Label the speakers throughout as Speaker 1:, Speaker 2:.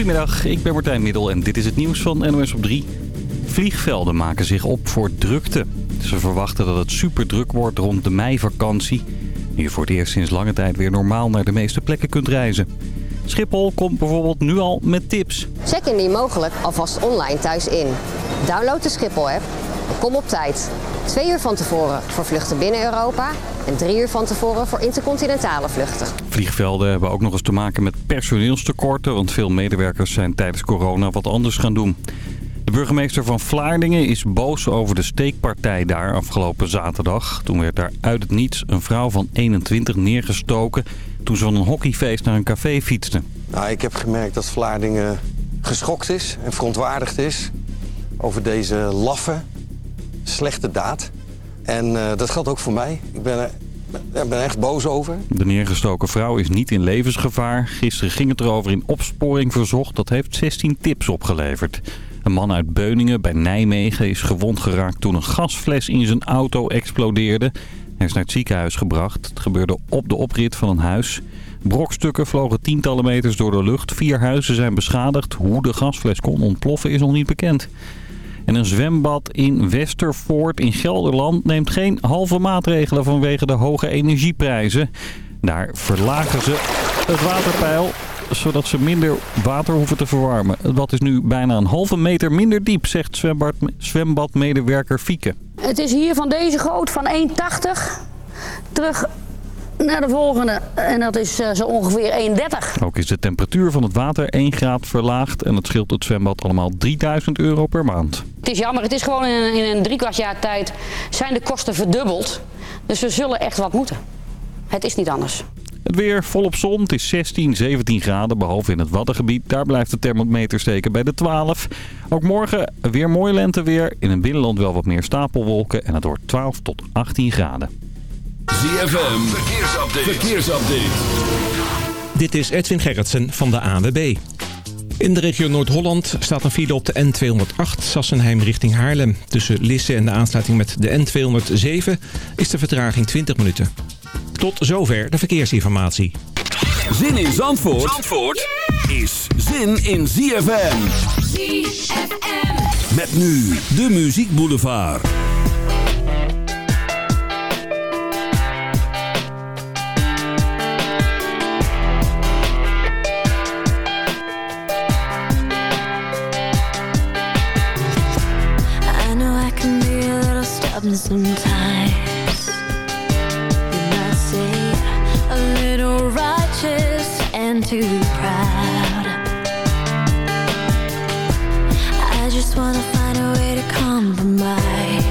Speaker 1: Goedemiddag, ik ben Martijn Middel en dit is het nieuws van NOS op 3. Vliegvelden maken zich op voor drukte. Ze verwachten dat het super druk wordt rond de meivakantie. Nu je voor het eerst sinds lange tijd weer normaal naar de meeste plekken kunt reizen. Schiphol komt bijvoorbeeld nu al met tips.
Speaker 2: Check indien mogelijk alvast online thuis in. Download de Schiphol-app. Kom op tijd. Twee uur van tevoren voor vluchten binnen Europa en drie uur van tevoren voor intercontinentale vluchten.
Speaker 1: Vliegvelden hebben ook nog eens te maken met personeelstekorten... want veel medewerkers zijn tijdens corona wat anders gaan doen. De burgemeester van Vlaardingen is boos over de steekpartij daar afgelopen zaterdag. Toen werd daar uit het niets een vrouw van 21 neergestoken... toen ze van een hockeyfeest naar een café fietste.
Speaker 3: Nou, ik heb gemerkt dat Vlaardingen geschokt is en verontwaardigd is... over deze laffe, slechte daad. En eh, dat geldt ook voor mij. Ik ben er ik ben echt boos over.
Speaker 1: De neergestoken vrouw is niet in levensgevaar. Gisteren ging het erover in opsporing verzocht. Dat heeft 16 tips opgeleverd. Een man uit Beuningen bij Nijmegen is gewond geraakt toen een gasfles in zijn auto explodeerde. Hij is naar het ziekenhuis gebracht. Het gebeurde op de oprit van een huis. Brokstukken vlogen tientallen meters door de lucht. Vier huizen zijn beschadigd. Hoe de gasfles kon ontploffen is nog niet bekend. En een zwembad in Westervoort in Gelderland neemt geen halve maatregelen vanwege de hoge energieprijzen. Daar verlagen ze het waterpeil zodat ze minder water hoeven te verwarmen. Het bad is nu bijna een halve meter minder diep, zegt zwembad, zwembadmedewerker Fieke.
Speaker 4: Het is hier van deze goot van 1,80 terug naar de volgende. En dat is uh, zo ongeveer 1,30.
Speaker 1: Ook is de temperatuur van het water 1 graad verlaagd. En dat scheelt het zwembad allemaal 3000 euro per maand.
Speaker 4: Het is jammer. Het is gewoon in, in een driekwart jaar tijd zijn de kosten verdubbeld. Dus we zullen echt wat moeten. Het is niet anders.
Speaker 1: Het weer volop zon. Het is 16, 17 graden, behalve in het Waddengebied. Daar blijft de thermometer steken bij de 12. Ook morgen weer mooi lenteweer. In het binnenland wel wat meer stapelwolken. En het wordt 12 tot 18 graden.
Speaker 5: ZFM, verkeersupdate. verkeersupdate.
Speaker 6: Dit is Edwin Gerritsen van de ANWB. In de regio Noord-Holland staat een file op de N208 Sassenheim richting Haarlem. Tussen Lisse en de aansluiting met de N207 is de vertraging 20 minuten. Tot zover de verkeersinformatie.
Speaker 5: Zin in Zandvoort, Zandvoort is zin in ZFM. ZFM. Met nu de Muziek Boulevard.
Speaker 7: Little sometimes. You might say a little righteous and too proud. I just wanna find a way to compromise.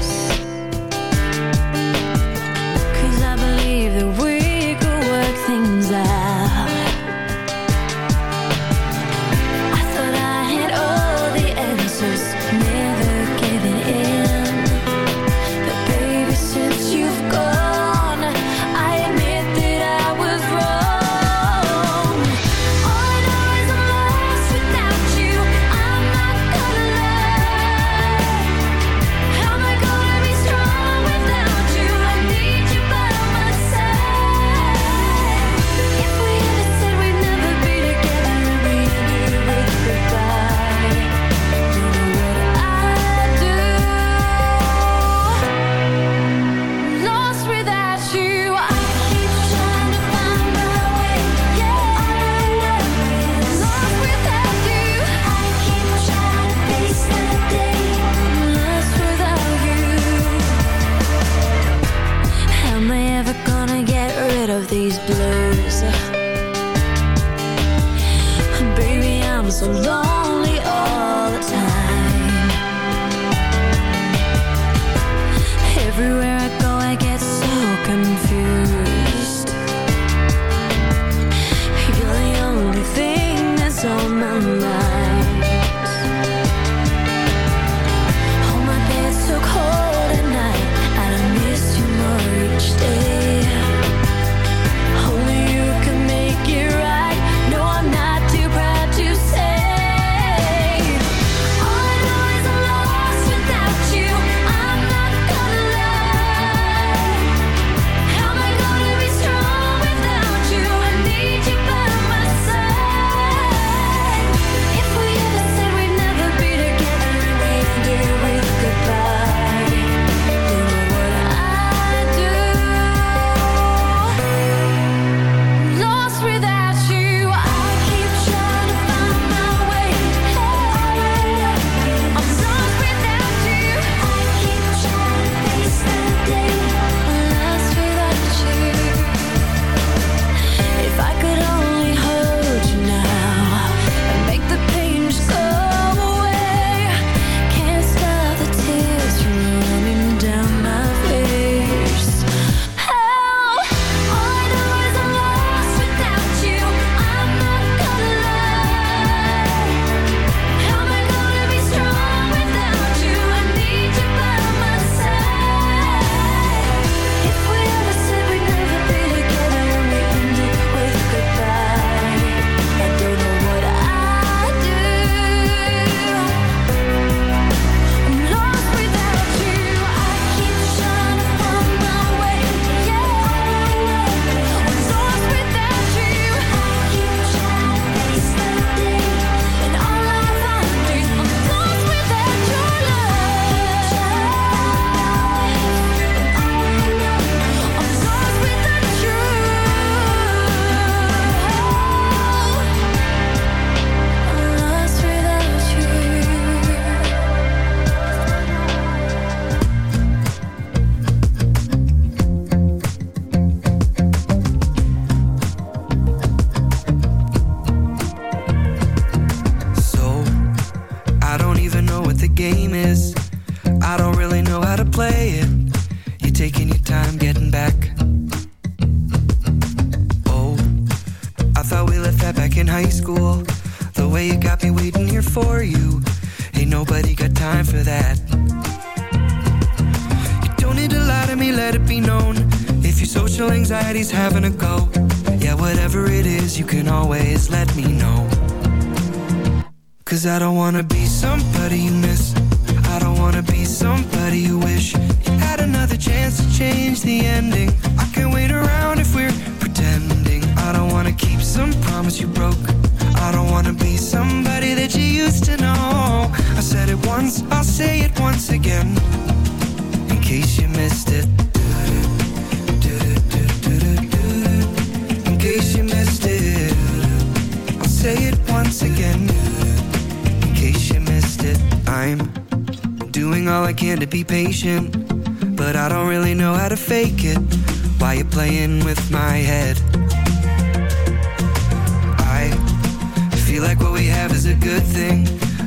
Speaker 7: It
Speaker 8: once, I'll say it once again. In case you missed it. In case you missed it. I'll say it once again. In case you missed it. I'm doing all I can to be patient. But I don't really know how to fake it. Why you playing with my head? I feel like what we have is a good thing.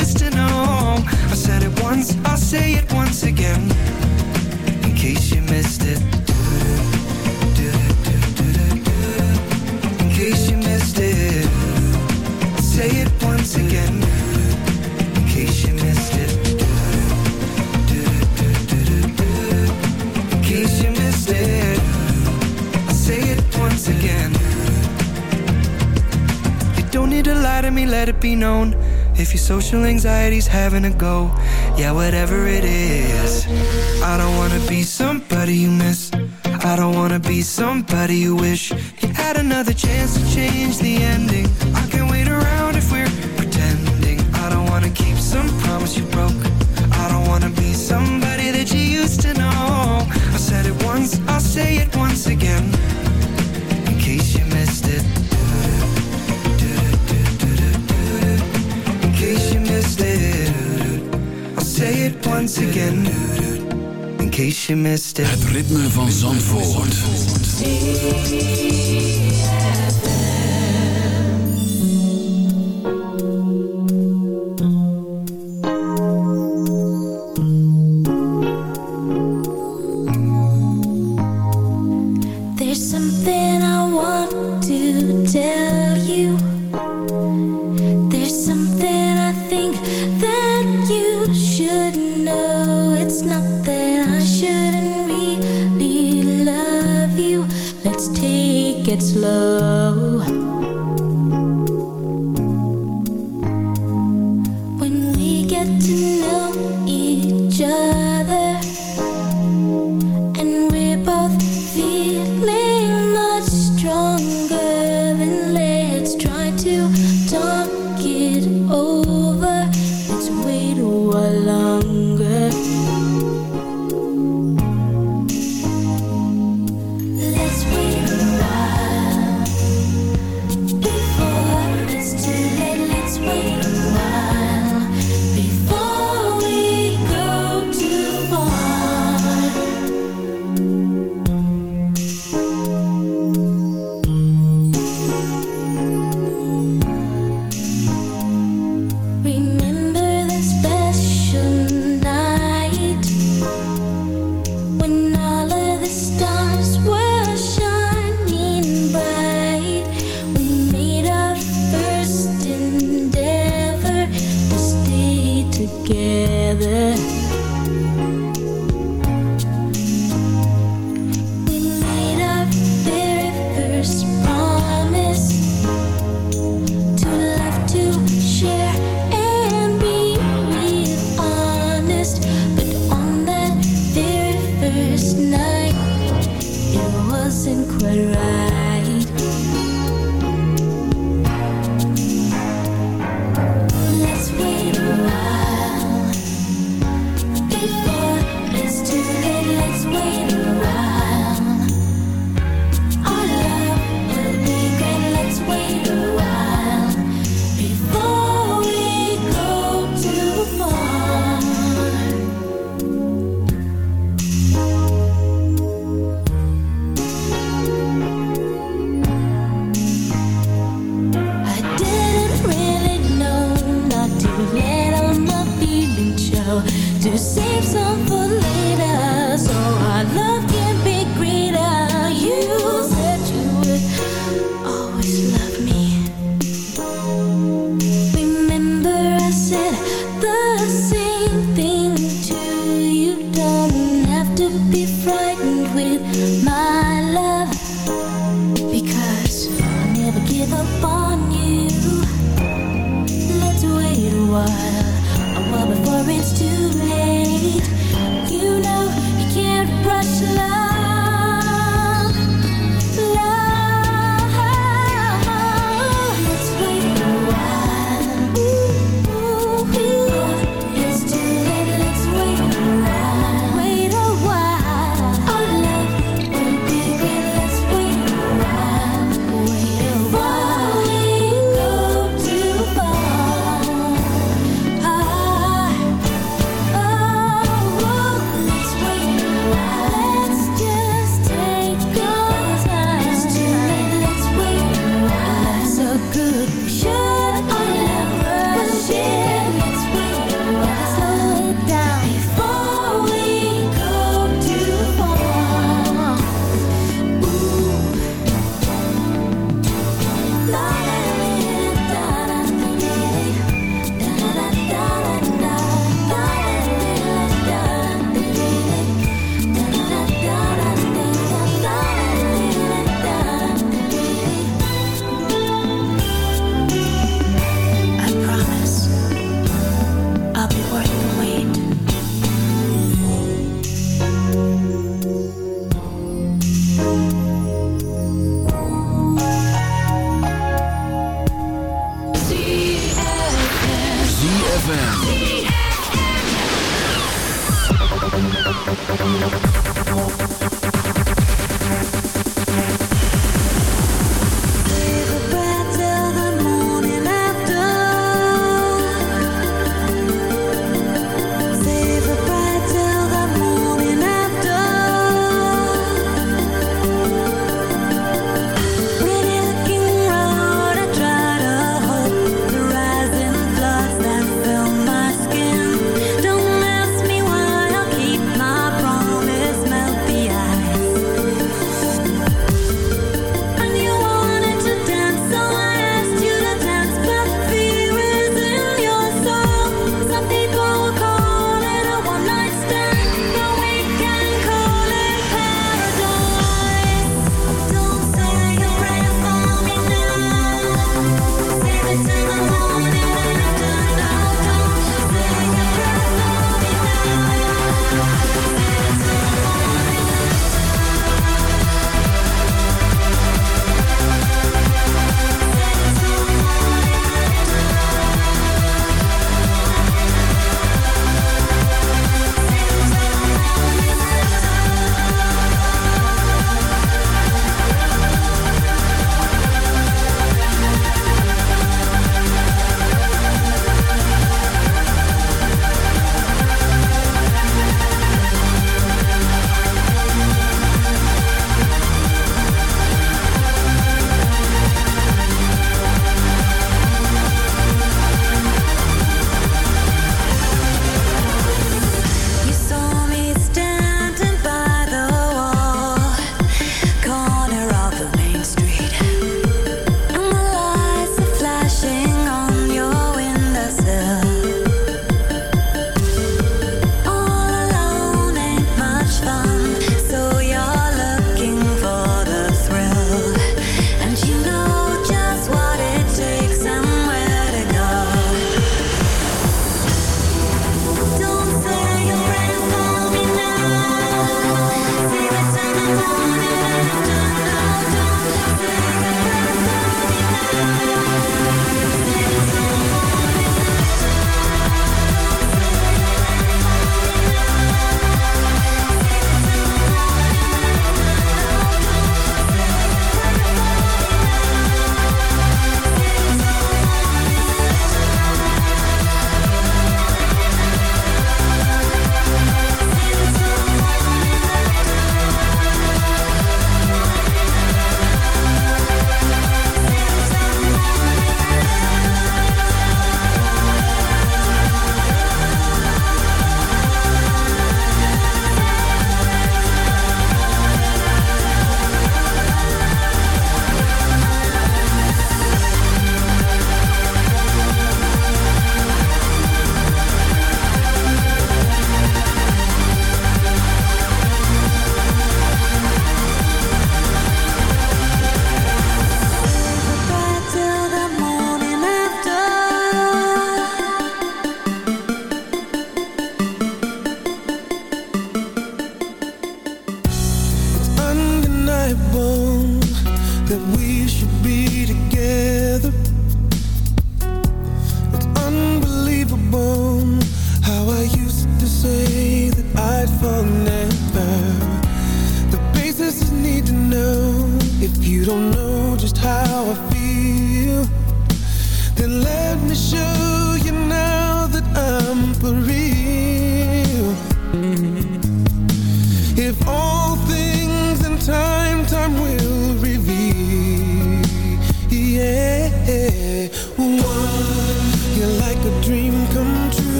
Speaker 8: Used to know. I said it once, I'll say it once again. In case you missed it. In case you missed it. Say it once again. In case you missed it. In case you missed it, I'll say it once again. You don't need to lie to me, let it be known. If your social anxiety's having a go, yeah, whatever it is. I don't wanna be somebody you miss. I don't wanna be somebody you wish you had another chance to change the ending. I can't wait around if we're pretending. I don't wanna keep some promise you broke. I don't wanna be somebody once again. In case you missed it.
Speaker 5: Het ritme van Zandvoort.
Speaker 7: There's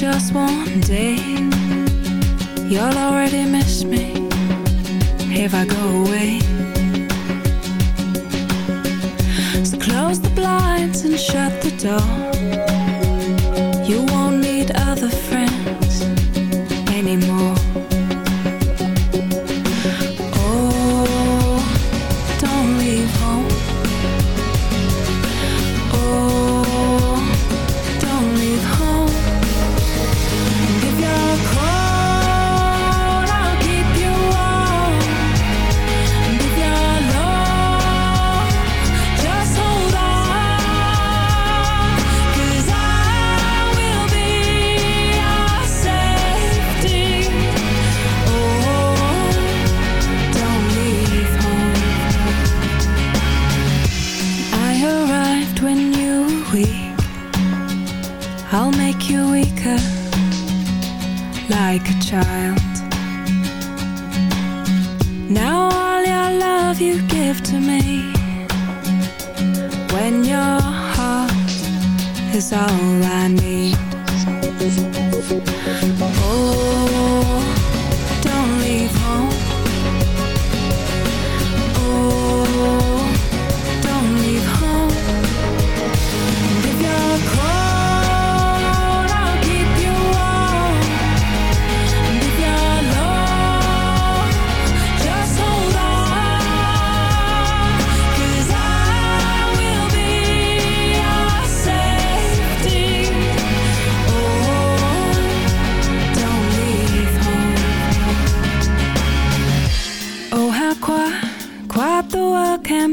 Speaker 7: just
Speaker 9: one
Speaker 8: day.
Speaker 7: You'll already miss me. If I go away. So close the blinds and shut the door.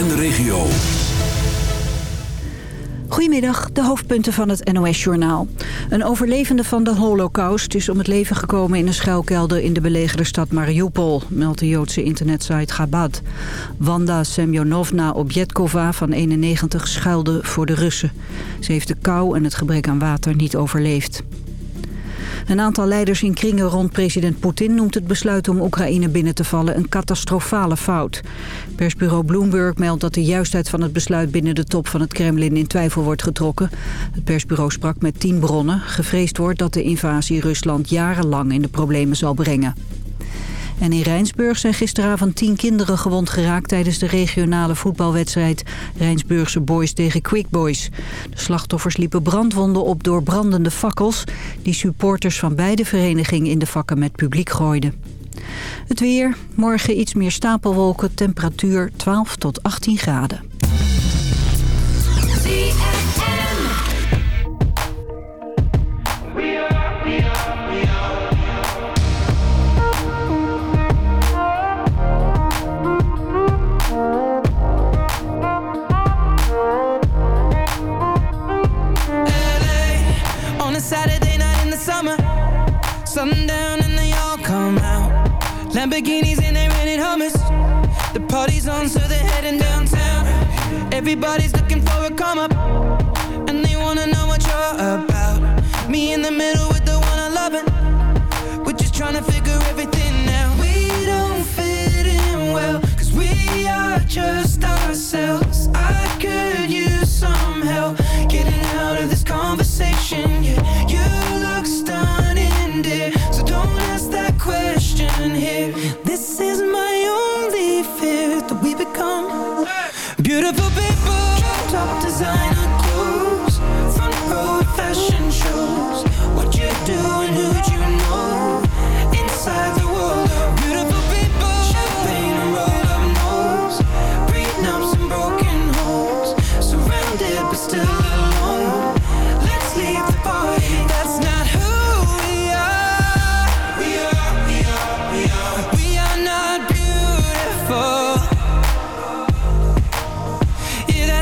Speaker 5: En de regio.
Speaker 10: Goedemiddag, de hoofdpunten van het NOS-journaal. Een overlevende van de holocaust is om het leven gekomen in een schuilkelder in de belegerde stad Mariupol, meldt de Joodse internetsite Chabad. Wanda Semyonovna Objetkova van 91 schuilde voor de Russen. Ze heeft de kou en het gebrek aan water niet overleefd. Een aantal leiders in kringen rond president Poetin noemt het besluit om Oekraïne binnen te vallen een catastrofale fout. Persbureau Bloomberg meldt dat de juistheid van het besluit binnen de top van het Kremlin in twijfel wordt getrokken. Het persbureau sprak met tien bronnen. Gevreesd wordt dat de invasie Rusland jarenlang in de problemen zal brengen. En in Rijnsburg zijn gisteravond tien kinderen gewond geraakt... tijdens de regionale voetbalwedstrijd Rijnsburgse Boys tegen Quick Boys. De slachtoffers liepen brandwonden op door brandende fakkels... die supporters van beide verenigingen in de vakken met publiek gooiden. Het weer, morgen iets meer stapelwolken, temperatuur 12 tot 18 graden.
Speaker 11: Lamborghinis and they rented Hummers. The party's on, so they're heading downtown. Everybody's looking for a come up, and they wanna know what you're about. Me in the middle with the one I love it. We're just trying to figure everything out. We don't fit in well, cause we are just ourselves. I could use some help getting out of this conversation.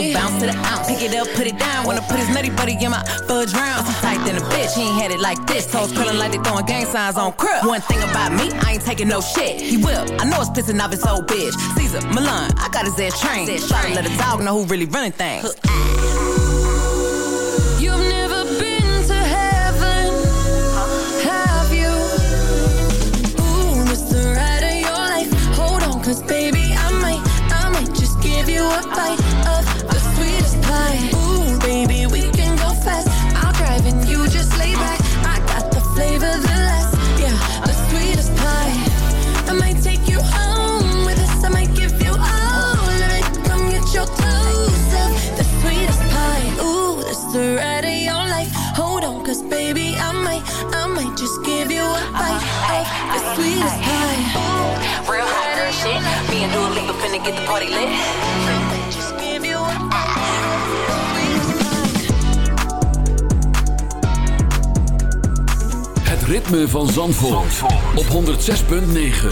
Speaker 12: Won't bounce to the ounce. Pick it up, put it down. Wanna put his nutty buddy in my fudge round. I'm tight than a bitch. He ain't had it like this. Toes curling like they throwing gang signs on crib. One thing about me, I ain't taking no shit. He will. I know it's pissing off his old bitch. Cesar, Millan, I got his ass trained. Try to let a dog know who really running things.
Speaker 13: You've never been to heaven, have you? Ooh, this the ride of your life. Hold on, cause baby, I might, I might just give you a bite
Speaker 12: finna get the party lit.
Speaker 5: Ritme van Zandvoort, op 106.9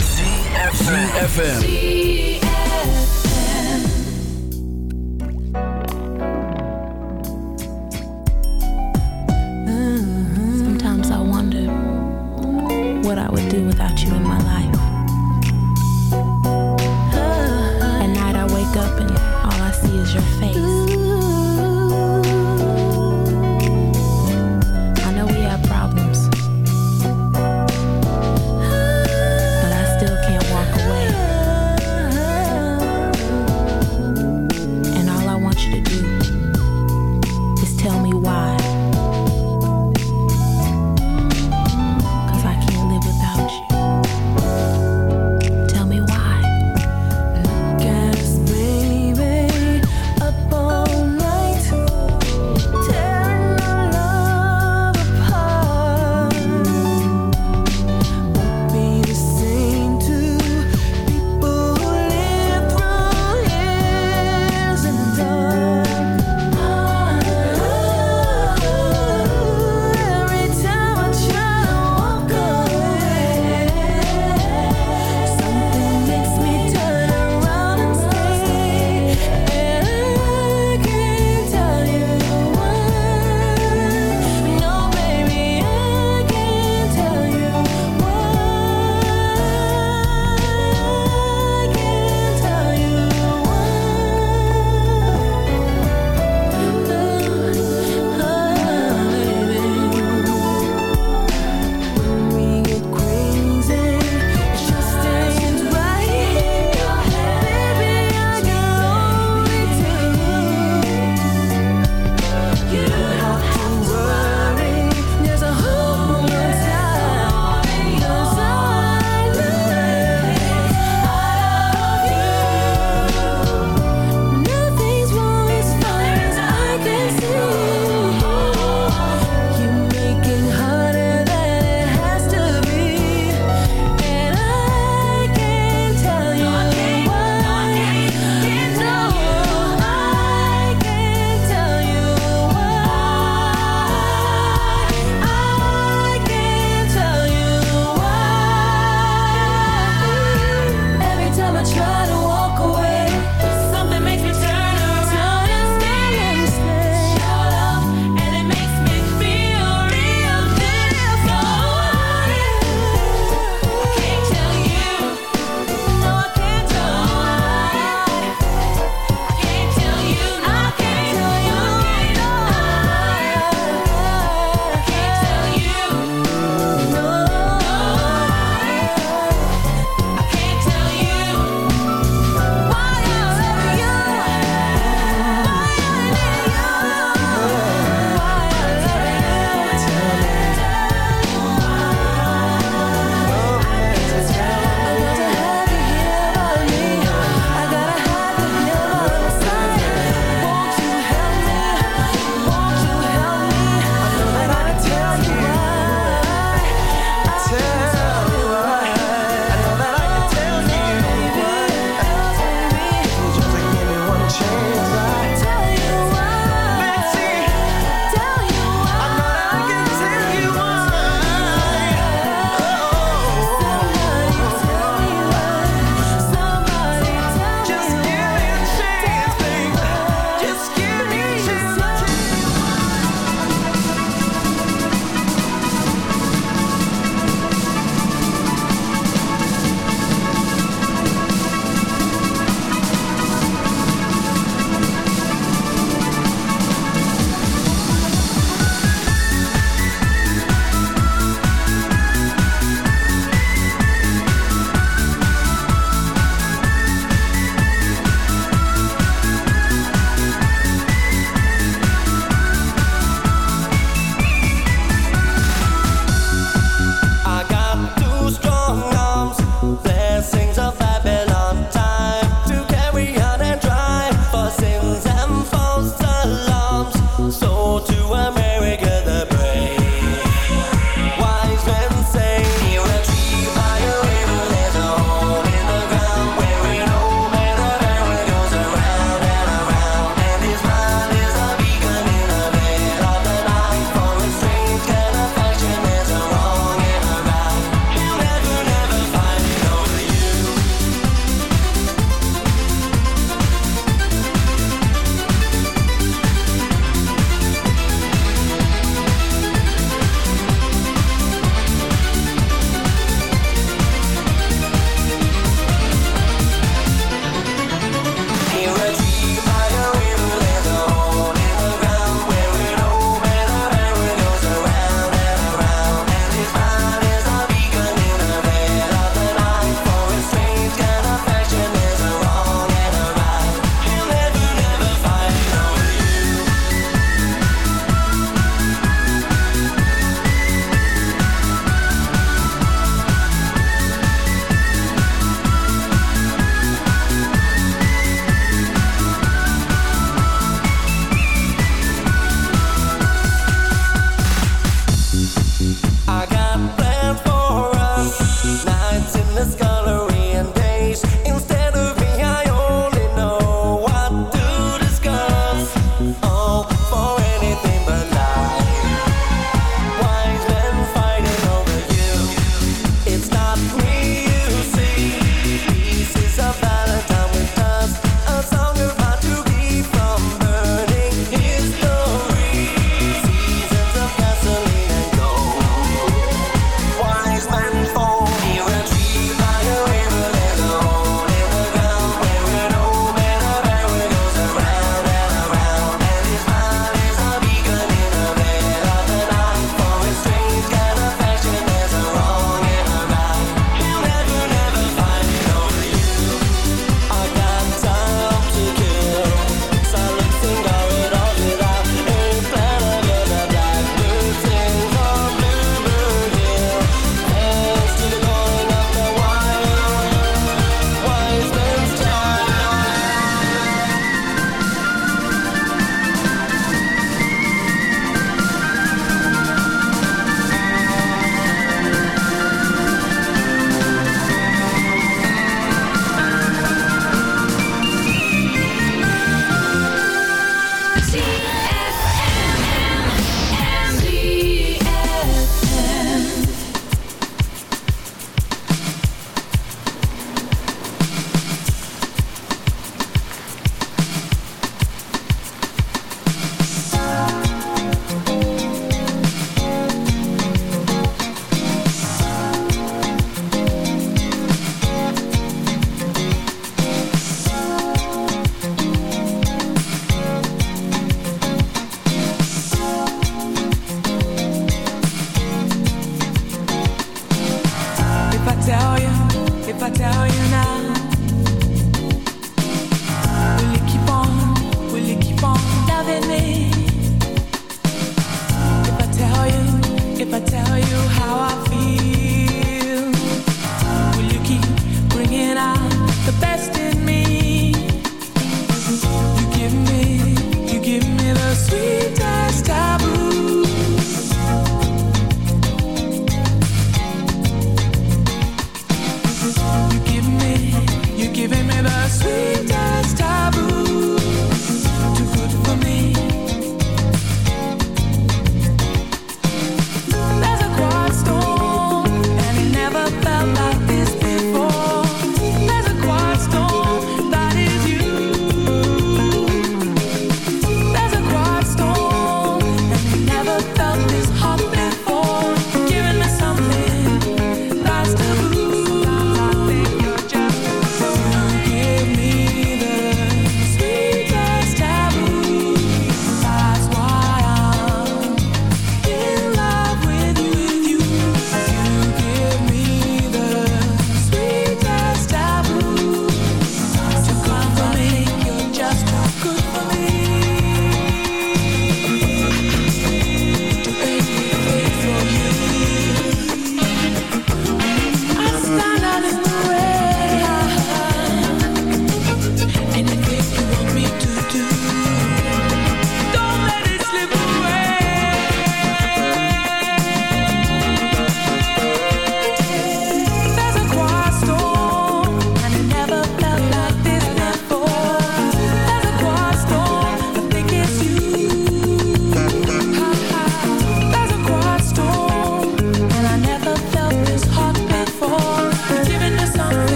Speaker 5: ZFM.
Speaker 14: Sometimes I wonder what I would do without you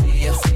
Speaker 14: see
Speaker 15: you.